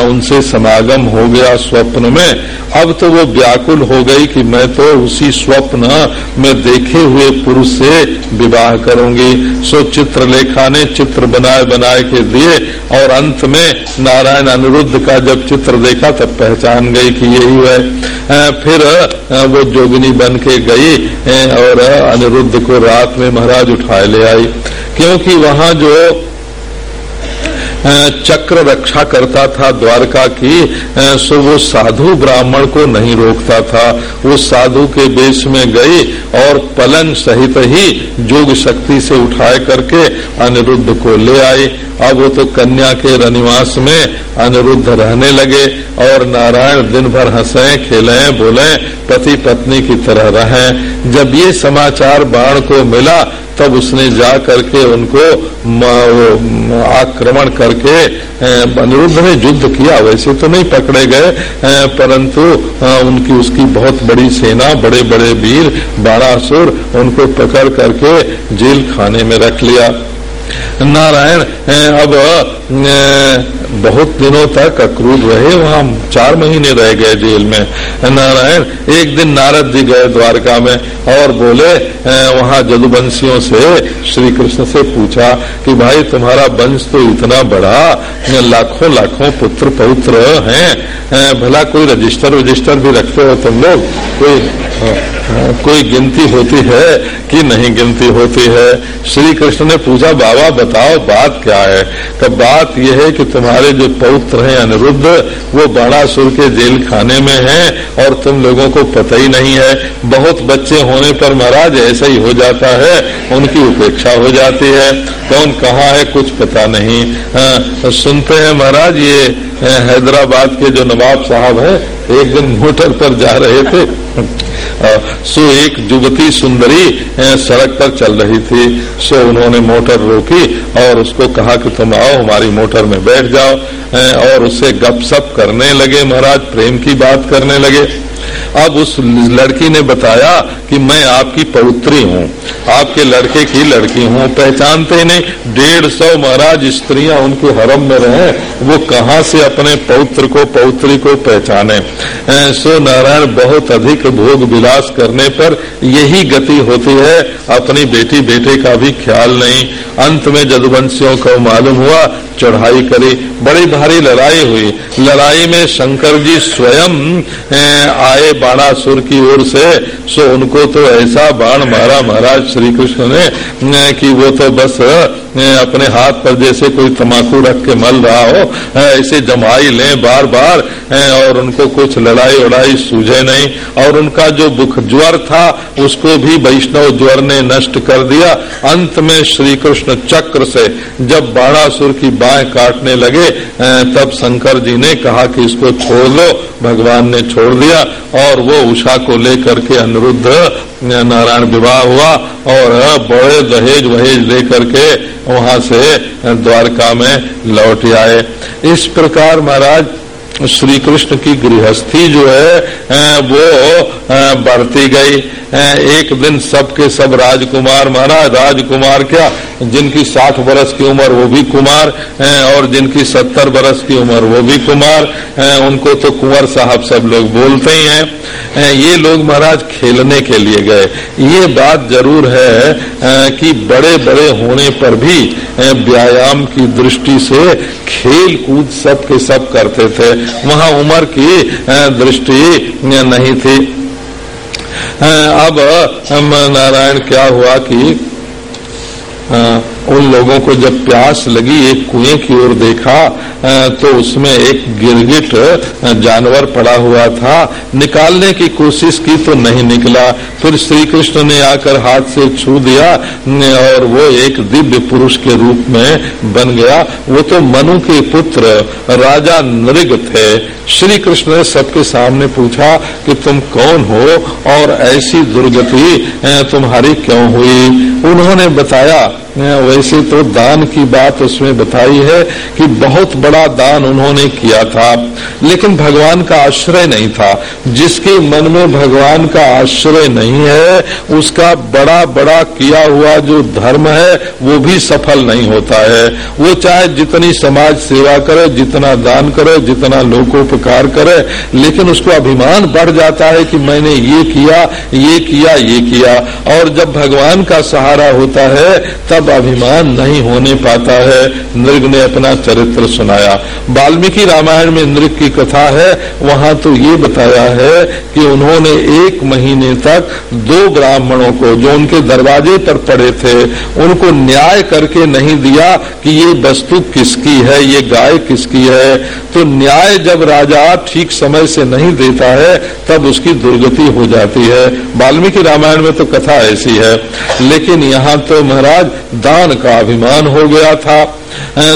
उनसे समागम हो गया स्वप्न में। अब तो वो व्याकुल हो गई कि मैं तो उसी स्वप्न में देखे हुए पुरुष से विवाह करूँगी। सो चित्रलेखा ने चित्र बनाए बनाए के दिए और अंत में नारायण अनिरुद्ध का जब चित्र देखा तब पहचान गई कि यही है फिर वो जोगिनी बन के गई और अनिरुद्ध को रात में महाराज उठाए ले आई। क्योंकि वहाँ जो चक्र रक्षा करता था द्वारका की सो वो साधु ब्राह्मण को नहीं रोकता था। वो साधु के बेच में गई और पलंग सहित ही जोग शक्ति से उठाए करके अनिरुद्ध को ले आई। अब वो तो कन्या के रनिवास में अनिरुद्ध रहने लगे और नारायण दिन भर हंसे, खेले, बोले पति पत्नी की तरह रहे। जब ये समाचार बाण को मिला तब उसने जा करके उनको आक्रमण करके अनिरुद्ध ने युद्ध किया। वैसे तो नहीं पकड़े गए परंतु उनकी उसकी बहुत बड़ी सेना बड़े बड़े वीर, बारासुर, उनको पकड़ करके जेल खाने में रख लिया। नारायण अब बहुत दिनों तक अक्रूर रहे, वहाँ चार महीने रह गए जेल में। नारायण, एक दिन नारद जी गए द्वारका में और बोले वहाँ जदुवंशियों से श्री कृष्ण से पूछा कि भाई, तुम्हारा वंश तो इतना बड़ा लाखों लाखों पुत्र पौत्र हैं भला कोई रजिस्टर वजिस्टर भी रखते हो तुम लोग? कोई कोई गिनती होती है कि नहीं गिनती होती है? श्री कृष्ण ने पूछा बताओ बात क्या है? तो बात यह है कि तुम्हारे जो पौत्र हैं अनिरुद्ध वो बाणासुर के जेल खाने में हैं और तुम लोगों को पता ही नहीं है। बहुत बच्चे होने पर महाराज ऐसा ही हो जाता है उनकी उपेक्षा हो जाती है। कौन कहाँ है कुछ पता नहीं। आ, हाँ, सुनते हैं महाराज ये हैदराबाद के जो नवाब साहब हैं एक दिन मोटर पर जा रहे थे। सो एक युवती सुंदरी सड़क पर चल रही थी। सो उन्होंने मोटर रोकी और उसको कहा कि तुम आओ, हमारी मोटर में बैठ जाओ। और उससे गपशप करने लगे महाराज, प्रेम की बात करने लगे। अब उस लड़की ने बताया कि मैं आपकी पौत्री हूँ। आपके लड़के की लड़की हूँ। पहचानते ही नहीं, डेढ़ सौ महाराज स्त्रियाँ उनके हरम में रहे। वो कहाँ से अपने पौत्र को, पौत्री को पहचाने? सो नारायण बहुत अधिक भोग विलास करने पर यही गति होती है। अपनी बेटी बेटे का भी ख्याल नहीं। अंत में जदुवंशियों को मालूम हुआ चढ़ाई करी, बड़ी भारी लड़ाई हुई। लड़ाई में शंकर जी स्वयं आए बाणासुर की ओर से। सो उनको तो ऐसा बाण मारा महाराज श्री कृष्ण ने कि वो तो बस अपने हाथ पर जैसे कोई तमाकू रख के मल रहा हो ऐसे जमाई लें बार बार और उनको कुछ लड़ाई उड़ाई सूझे नहीं, और उनका जो बुख ज्वर था, उसको भी वैष्णव ज्वर ने नष्ट कर दिया। अंत में श्री कृष्ण चक्र से जब बाणासुर की बाएँ काटने लगे तब शंकर जी ने कहा कि इसको छोड़ दो, भगवान ने छोड़ दिया। और वो उषा को लेकर के अनिरुद्ध नारायण विवाह हुआ और बड़े दहेज वहेज लेकर के वहाँ से द्वारका में लौट आए। इस प्रकार महाराज श्री कृष्ण की गृहस्थी जो है वो बढ़ती गई। एक दिन सबके सब राजकुमार, महाराज, राजकुमार क्या? जिनकी साठ बरस की उम्र वो भी कुमार और जिनकी सत्तर बरस की उम्र वो भी कुमार उनको तो कुंवर साहब सब लोग बोलते ही हैं। ये लोग महाराज खेलने के लिए गए। ये बात ज़रूर है कि बड़े बड़े होने पर भी व्यायाम की दृष्टि से खेल कूद सब के सब करते थे। वहाँ उम्र की दृष्टि नहीं थी। अब नारायण क्या हुआ कि उन लोगों को जब प्यास लगी, एक कुएँ की ओर देखा तो उसमें एक गिरगिट जानवर पड़ा हुआ था। निकालने की कोशिश की तो नहीं निकला। फिर श्री कृष्ण ने आकर हाथ से छू दिया और वो एक दिव्य पुरुष के रूप में बन गया। वो तो मनु के पुत्र, राजा नृग थे। श्री कृष्ण ने सबके सामने पूछा कि तुम कौन हो और ऐसी दुर्गति तुम्हारी क्यों हुई? उन्होंने बताया वैसे तो दान की बात उसमें बताई है कि बहुत बड़ा दान उन्होंने किया था, लेकिन भगवान का आश्रय नहीं था। जिसके मन में भगवान का आश्रय नहीं है, उसका बड़ा बड़ा किया हुआ जो धर्म है, वो भी सफल नहीं होता है। वो चाहे जितनी समाज सेवा करे, जितना दान करे, जितना लोकोपकार करे, लेकिन उसको अभिमान बढ़ जाता है कि मैंने ये किया ये किया ये किया। और जब भगवान का सहारा होता है, तब अभिमान नहीं होने पाता है। नृग ने अपना चरित्र सुनाया। वाल्मीकि रामायण में नृग की कथा है। वहाँ तो ये बताया है कि उन्होंने एक महीने तक दो ब्राह्मणों को, जो उनके दरवाजे पर पड़े थे, उनको न्याय करके नहीं दिया कि ये वस्तु किसकी है, ये गाय किसकी है। तो न्याय जब राजा ठीक समय से नहीं देता है, तब उसकी दुर्गति हो जाती है। वाल्मीकि रामायण में तो कथा ऐसी है, लेकिन यहाँ तो महाराज दान का अभिमान हो गया था।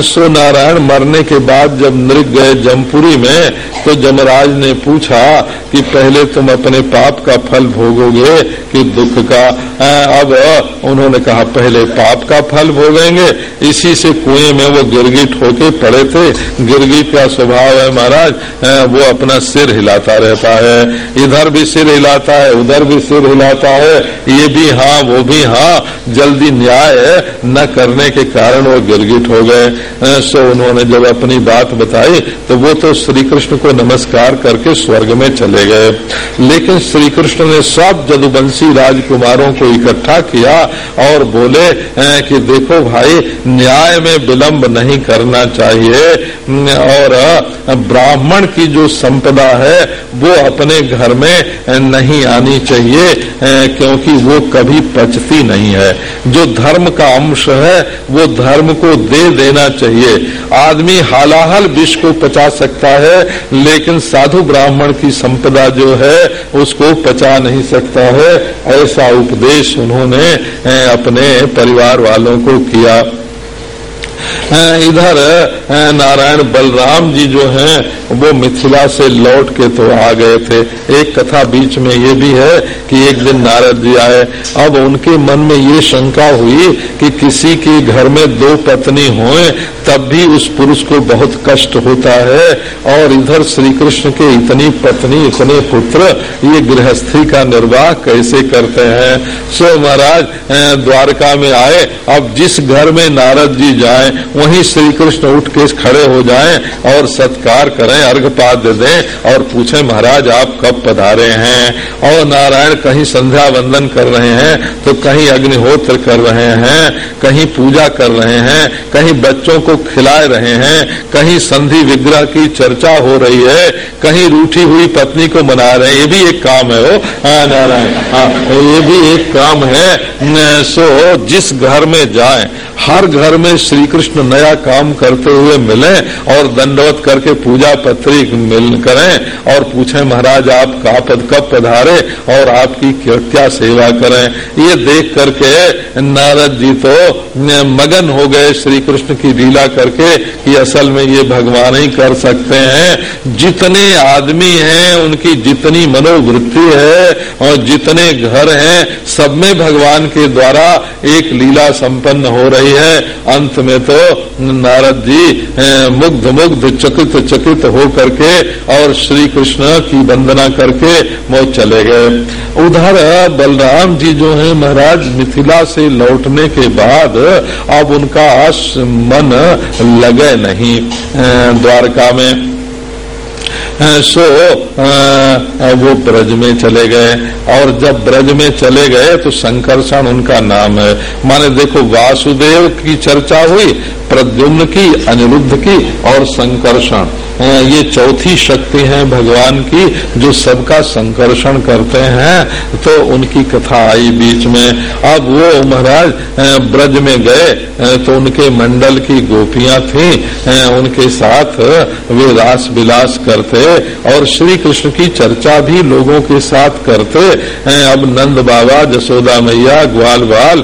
सो नारायण मरने के बाद जब नृग गए जमपुरी में तो जमराज ने पूछा कि पहले तुम अपने पाप का फल भोगोगे कि दुख का? अब उन्होंने कहा, पहले पाप का फल भोगेंगे। इसी से कुएँ में वो गिरगिट होके पड़े थे। गिरगिट का स्वभाव है महाराज वो अपना सिर हिलाता रहता है। इधर भी सिर हिलाता है, उधर भी सिर हिलाता है। ये भी हाँ वो भी हाँ। जल्दी न्याय न करने के कारण वो गिरगिट हो गए सो उन्होंने जब अपनी बात बताई तो वो तो श्री कृष्ण को नमस्कार करके स्वर्ग में चले गए। लेकिन श्री कृष्ण ने सब जदुवंशी राजकुमारों को इकट्ठा किया और बोले कि देखो भाई, न्याय में विलंब नहीं करना चाहिए। और ब्राह्मण की जो संपदा है, वो अपने घर में नहीं आनी चाहिए क्योंकि वो कभी पचती नहीं है। जो धर्म का अंश है, वो धर्म को दे देना चाहिए। आदमी हालाहल विष को पचा सकता है, लेकिन साधु ब्राह्मण की संपदा जो है, उसको पचा नहीं सकता है। ऐसा उपदेश उन्होंने अपने परिवार वालों को किया। इधर नारायण बलराम जी जो हैं, वो मिथिला से लौट के तो आ गए थे। एक कथा बीच में ये भी है कि एक दिन नारद जी आए। अब उनके मन में ये शंका हुई कि किसी के घर में दो पत्नी होए, तब भी उस पुरुष को बहुत कष्ट होता है। और इधर श्री कृष्ण के इतनी पत्नी, इतने पुत्र, ये गृहस्थी का निर्वाह कैसे करते हैं? सो महाराज द्वारका में आए। अब जिस घर में नारद जी जाए वहीं श्री कृष्ण उठ के खड़े हो जाएँ और सत्कार करें, अर्घपाद दें और पूछें, महाराज, आप कब पधारे हैं? और नारायण कहीं संध्या वंदन कर रहे हैं तो कहीं अग्निहोत्र कर रहे हैं, कहीं पूजा कर रहे हैं, कहीं बच्चों को खिला रहे हैं, कहीं संधि विग्रह की चर्चा हो रही है, कहीं रूठी हुई पत्नी को मना रहे हैं। ये भी एक काम है वो नारायण हाँ ये भी एक काम है। सो, जिस घर में जाए, हर घर में श्री कृष्ण नया काम करते हुए मिले और दंडवत करके पूजा पत्री मिल करें और पूछें, महाराज, आप का पद कब पधारे और आपकी क्या सेवा करें? ये देख करके नारद जी तो मगन हो गए श्री कृष्ण की लीला करके कि असल में ये भगवान ही कर सकते हैं। जितने आदमी हैं, उनकी जितनी मनोवृत्ति है और जितने घर हैं, सब में भगवान के द्वारा एक लीला संपन्न हो रही है। अंत में तो नारद जी मुग्ध मुग्ध, चकित चकित हो करके और श्री कृष्ण की वंदना करके वो चले गए। उधर बलराम जी जो है, महाराज मिथिला से लौटने के बाद अब उनका मन लगे नहीं द्वारका में। सो वो ब्रज में चले गए। और जब ब्रज में चले गए तो संकर्षण उनका नाम है। माने देखो, वासुदेव की चर्चा हुई, प्रद्युम्न की, अनिरुद्ध की, और संकर्षण। ये चौथी शक्ति है भगवान की, जो सबका संकर्षण करते हैं। तो उनकी कथा आई बीच में। अब वो महाराज ब्रज में गए तो उनके मंडल की गोपियाँ थी उनके साथ वे रास विलास करते और श्री कृष्ण की चर्चा भी लोगों के साथ करते। अब नंद बाबा, जसोदा मैया, ग्वाल बाल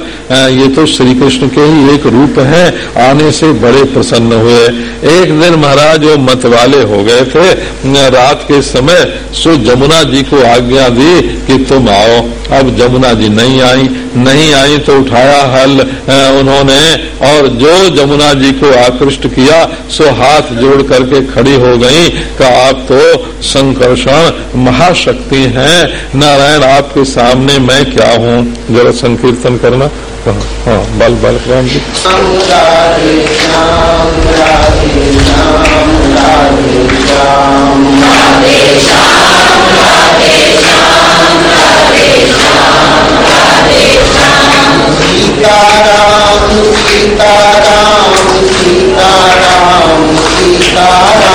ये तो श्री कृष्ण के ही एक रूप है, आने से बड़े प्रसन्न हुए। एक दिन महाराज, वो मतवाले हो गए थे। रात के समय सो जमुना जी को आज्ञा दी कि तुम आओ। अब जमुना जी नहीं आई। नहीं आई तो उठाया हल उन्होंने और जो जमुना जी को आकृष्ट किया, सो हाथ जोड़ करके खड़ी हो गई। का आप तो संकर्षण महाशक्ति हैं। नारायण, आपके सामने मैं क्या हूँ? जरा संकीर्तन करना। हाँ बाल बाल, राम जी। सीताराम सीताराम सीताराम सीताराम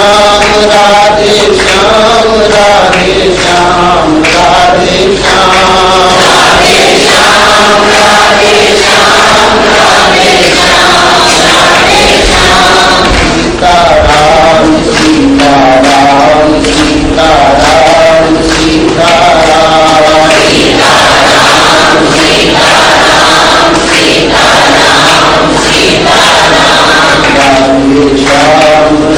श्याम राधे श्याम राधे श्याम राधे श्याम राधे श्याम राधे श्याम राधे श्याम राधे श्याम राधे श्याम राधे श्याम राधे श्याम राधे श्याम राधे श्याम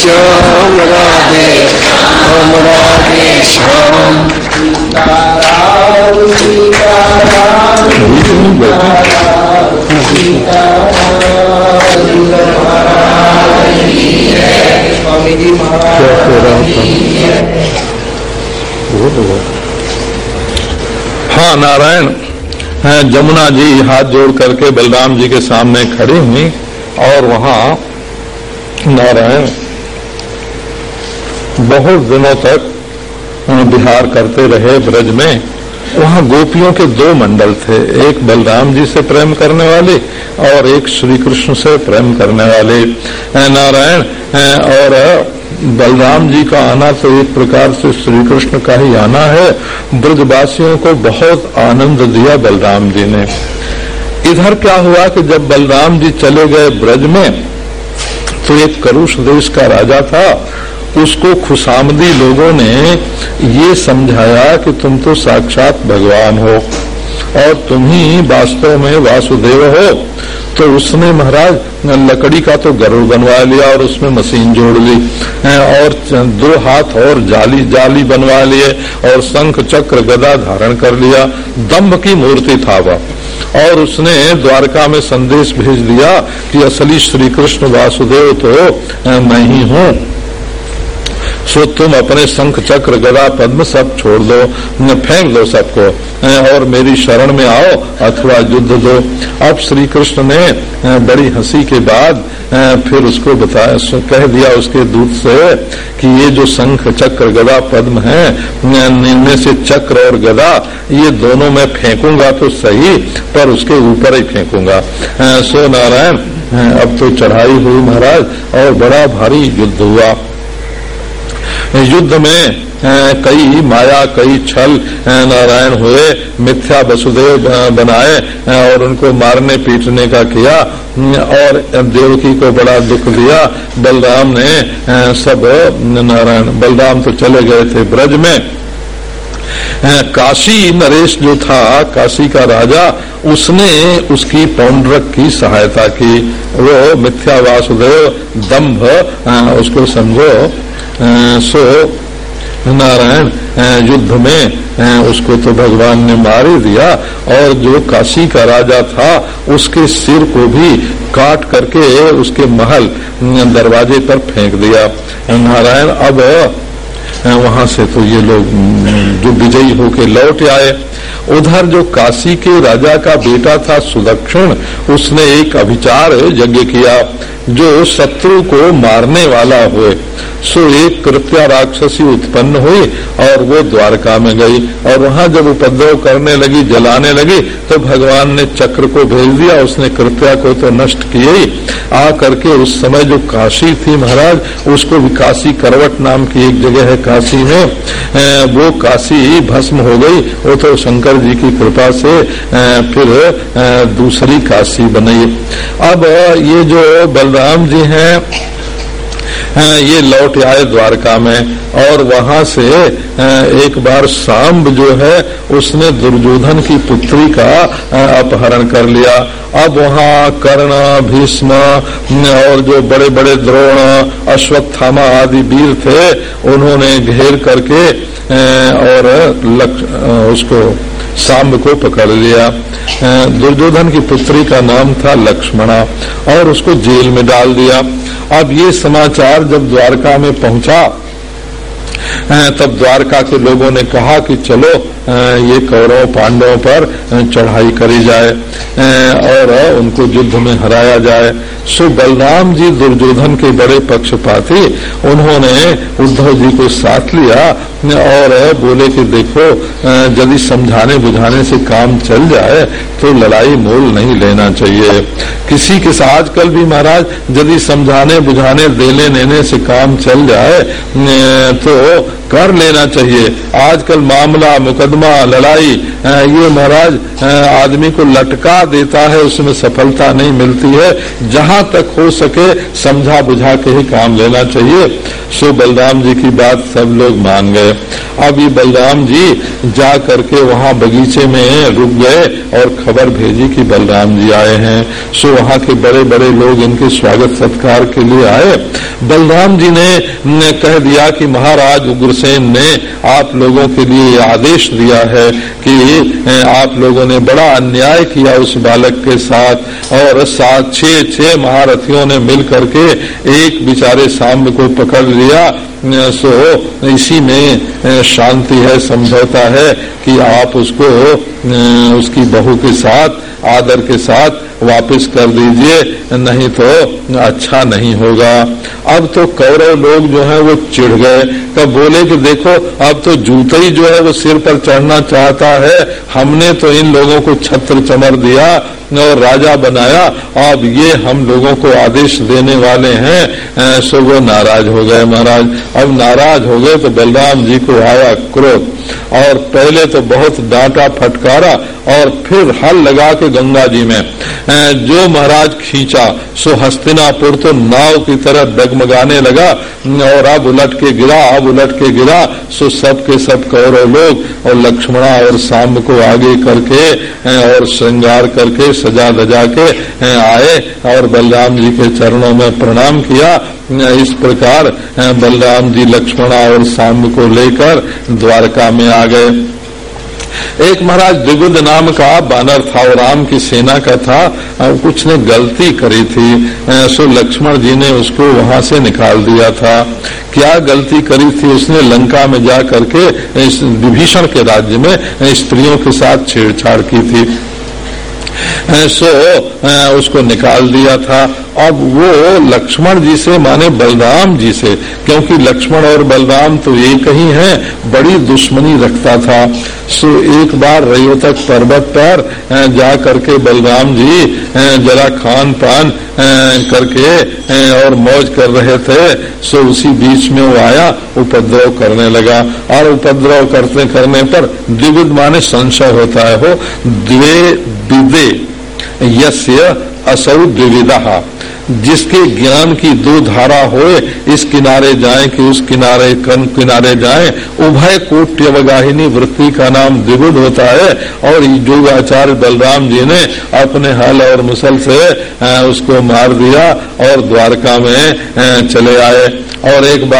श्याम राधे राधे श्याम हाँ नारायण जमुना जी हाथ जोड़ करके बलराम जी के सामने खड़ी हुई और वहाँ नारायण बहुत दिनों तक बिहार करते रहे ब्रज में। वहाँ गोपियों के दो मंडल थे, एक बलराम जी से प्रेम करने वाले और एक श्री कृष्ण से प्रेम करने वाले। नारायण और बलराम जी का आना तो एक प्रकार से श्री कृष्ण का ही आना है। ब्रजवासियों को बहुत आनंद दिया बलराम जी ने। इधर क्या हुआ कि जब बलराम जी चले गए ब्रज में तो एक करुष देश का राजा था उसको खुशामदी लोगों ने ये समझाया कि तुम तो साक्षात भगवान हो और तुम ही वास्तव में वासुदेव हो। तो उसने महाराज, लकड़ी का तो गरुड़ बनवा लिया और उसमें मशीन जोड़ ली और दो हाथ और जाली जाली बनवा लिए और शंख चक्र गदा धारण कर लिया। दम्भ की मूर्ति था वह। और उसने द्वारका में संदेश भेज दिया कि असली श्री कृष्ण वासुदेव तो मैं ही हूँ। सो तुम अपने शंख चक्र, गदा, पद्म सब छोड़ दो, न फेंक दो सबको। और मेरी शरण में आओ, अथवा युद्ध दो। अब श्री कृष्ण ने बड़ी हँसी के बाद फिर उसको बताया कह दिया उसके दूत से कि ये जो शंख, चक्र, गदा, पद्म है इनमें से चक्र और गदा, ये दोनों मैं फेंकूँगा तो सही, पर उसके ऊपर ही फेंकूँगा। सो नारायण अब तो चढ़ाई हुई महाराज, और बड़ा भारी युद्ध हुआ। युद्ध में कई माया, कई छल नारायण हुए, मिथ्या वसुदेव बनाए और उनको मारने, पीटने का किया और देवकी को बड़ा दुख दिया। बलराम ने सब नारायण, बलराम तो चले गए थे ब्रज में। काशी नरेश जो था, काशी का राजा, उसने उसकी पौंड्रक की सहायता की। वो मिथ्या वासुदेव दम्भ उसको समझो सो नारायण युद्ध में उसको तो भगवान ने मार ही दिया और जो काशी का राजा था, उसके सिर को भी काट करके उसके महल दरवाजे पर फेंक दिया। नारायण, अब वहाँ से तो ये लोग जो विजयी होके लौट आए। उधर जो काशी के राजा का बेटा था सुदक्षिण उसने एक अभिचार यज्ञ किया, जो शत्रु को मारने वाला हुए। सो एक कृत्या राक्षसी उत्पन्न हुई और वो द्वारका में गई और वहाँ जब उपद्रव करने लगी, जलाने लगी तो भगवान ने चक्र को भेज दिया, उसने कृत्या को तो नष्ट किए ही। आ करके उस समय जो काशी थी महाराज, उसको भी काशी करवट नाम की एक जगह है काशी में वो काशी भस्म हो गई। वो तो शंकर जी की कृपा से फिर दूसरी काशी बनाई। अब ये जो बलराम जी हैं ये लौट आए द्वारका में। और वहाँ से एक बार सांब जो है, उसने दुर्योधन की पुत्री का अपहरण कर लिया। अब वहाँ कर्ण, भीष्म और जो बड़े बड़े द्रोण, अश्वत्थामा आदि वीर थे, उन्होंने घेर करके और उसको सांब को पकड़ लिया। दुर्योधन की पुत्री का नाम था लक्ष्मणा और उसको जेल में डाल दिया। अब ये समाचार जब द्वारका में पहुँचा तब द्वारका के लोगों ने कहा कि चलो ये कौरव पांडवों पर चढ़ाई करी जाए और उनको युद्ध में हराया जाए। सो बलराम जी दुर्योधन के बड़े पक्षपाती, उन्होंने उद्धव जी को साथ लिया और बोले कि देखो यदि समझाने बुझाने से काम चल जाए तो लड़ाई मोल नहीं लेना चाहिए। किसी के साथ आजकल भी महाराज, यदि समझाने बुझाने देने लेने से काम चल जाए तो कर लेना चाहिए। आजकल मामला मुकदमा लड़ाई ये महाराज आदमी को लटका देता है उसमें सफलता नहीं मिलती है। जहाँ तक हो सके समझा बुझा के ही काम लेना चाहिए। सो बलराम जी की बात सब लोग मान गए। अब ये बलराम जी जा करके वहाँ बगीचे में रुक गए और खबर भेजी कि बलराम जी आए हैं। सो वहाँ के बड़े बड़े लोग इनके स्वागत सत्कार के लिए आए। बलराम जी ने, ने कह दिया कि महाराज उग्रसेन ने आप लोगों के लिए आदेश दिया है कि आप लोगों ने बड़ा अन्याय किया उस बालक के साथ और सात, छह छह महारथियों ने मिल करके एक बिचारे सांब को पकड़ लिया। सो, इसी में शांति है, समझौता है कि आप उसको उसकी बहू के साथ आदर के साथ वापस कर दीजिए, नहीं तो अच्छा नहीं होगा। अब तो कौरव लोग जो है वो चिढ़ गए। तब बोले कि देखो, अब तो जूते ही जो है वो सिर पर चढ़ना चाहता है। हमने तो इन लोगों को छत्र चमर दिया और राजा बनाया। अब ये हम लोगों को आदेश देने वाले हैं। सो वो नाराज़ हो गए महाराज। अब नाराज़ हो गए तो बलराम जी को आया क्रोध। और पहले तो बहुत डांटा फटकारा और फिर हल लगा के गंगा जी में। जो महाराज खींचा, सो हस्तिनापुर तो नाव की तरह डगमगाने लगा, और अब उलट के गिरा, अब उलट के गिरा, सो सब के सब कौरव लोग और लक्ष्मणा और शाम को आगे करके और श्रृंगार करके सजा दजा के आए और बलराम जी के चरणों में प्रणाम किया इस प्रकार बलराम जी, लक्ष्मणा और शाम को लेकर द्वारका में आ गए। एक महाराज दिगुद नाम का बानर था और राम की सेना का था कुछ ने गलती करी थी सो लक्ष्मण जी ने उसको वहाँ से निकाल दिया था। क्या गलती करी थी? उसने लंका में जा करके विभीषण के राज्य में स्त्रियों के साथ छेड़छाड़ की थी। सो उसको निकाल दिया था। अब वो लक्ष्मण जी से, माने बलराम जी से, क्योंकि लक्ष्मण और बलराम तो एक ही हैं, बड़ी दुश्मनी रखता था। सो, एक बार रयोतक पर्वत पर जा करके बलराम जी जरा खान पान करके और मौज कर रहे थे, सो उसी बीच में वो आया, उपद्रव करने लगा। और उपद्रव करते करने पर द्विविध माने संशय होता है हो द्वे विदे यस्य असौ द्विविधा। जिसके ज्ञान की दो धारा होए, इस किनारे जाए कि उस किनारे, कन किनारे जाए, उभय कोट्यवगाहिनी वृत्ति का नाम द्विगुण होता है और योगाचार्य बलराम जी ने अपने हल और मुसल से उसको मार दिया और द्वारका में चले आए। और एक बार